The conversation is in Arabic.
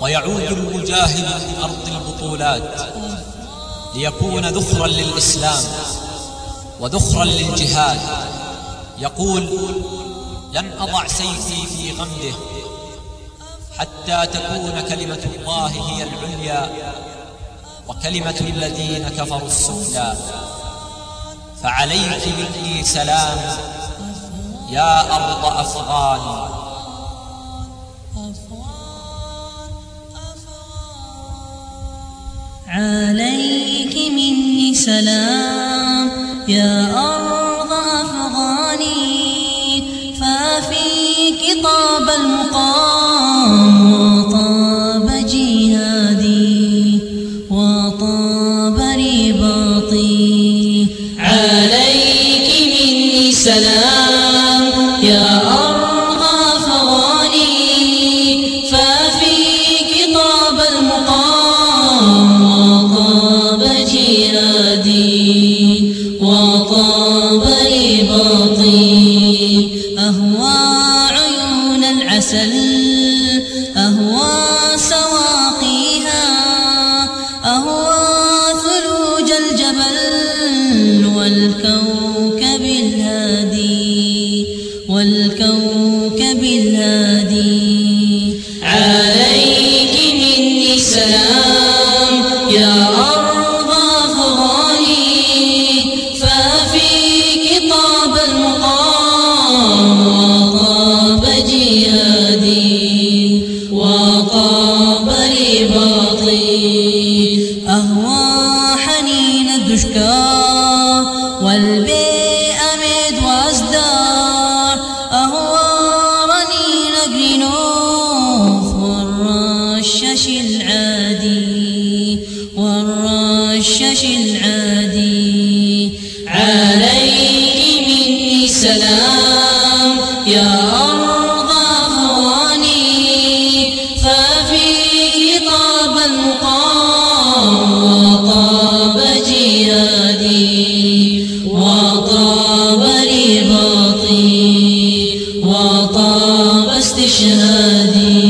ويعود المجاهد من أرض البطولات ليكون ذخرا للإسلام وذخرا للجهاد. يقول لن أضع سيفي في غمده حتى تكون كلمة الله هي العليا وكلمة الذين كفروا السفلى. فعليك مني سلام يا أرض أفغان عليك مني سلام. يا أرض أفغاني ففيك طاب المقام وطاب جهادي وطاب رباطي. عليك مني سلام. جهادي وطاب رباطي أهوى عيون العسل أهوى سواقيها أهوى ثلوج الجبل والكوكب الهادي والكوكب الهادي. عليك مني سلام أهوى حنين الدشكا والبيئة ميد وازدار أهوى رنين جرينوف والرشش العادي. والرشش العادي. عليك مني سلام. وطاب جيادي وطاب رباطي وطاب استشهادي.